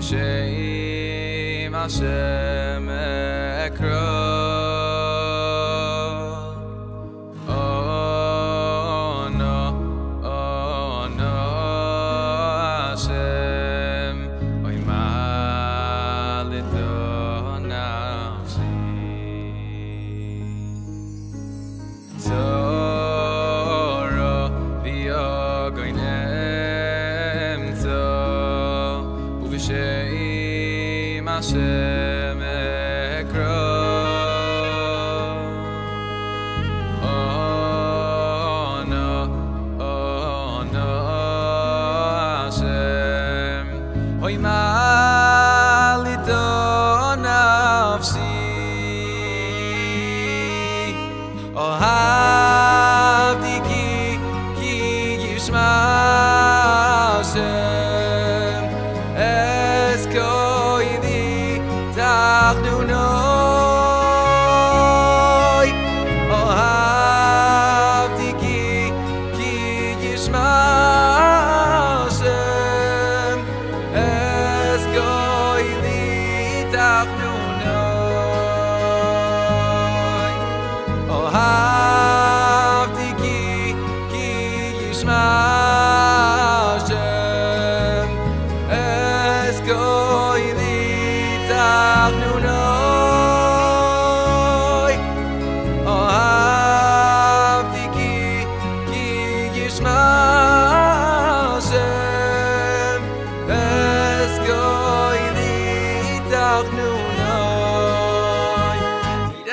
בשם Hashem. said.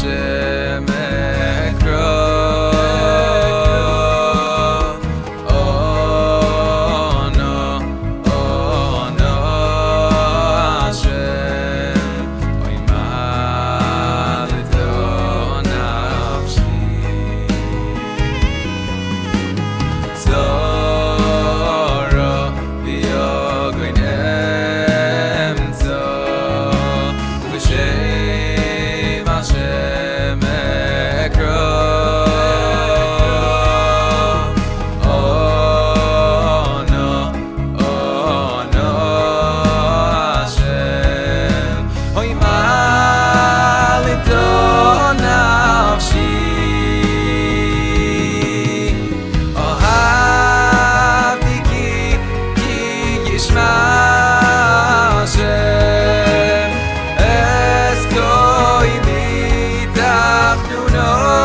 said. Oh.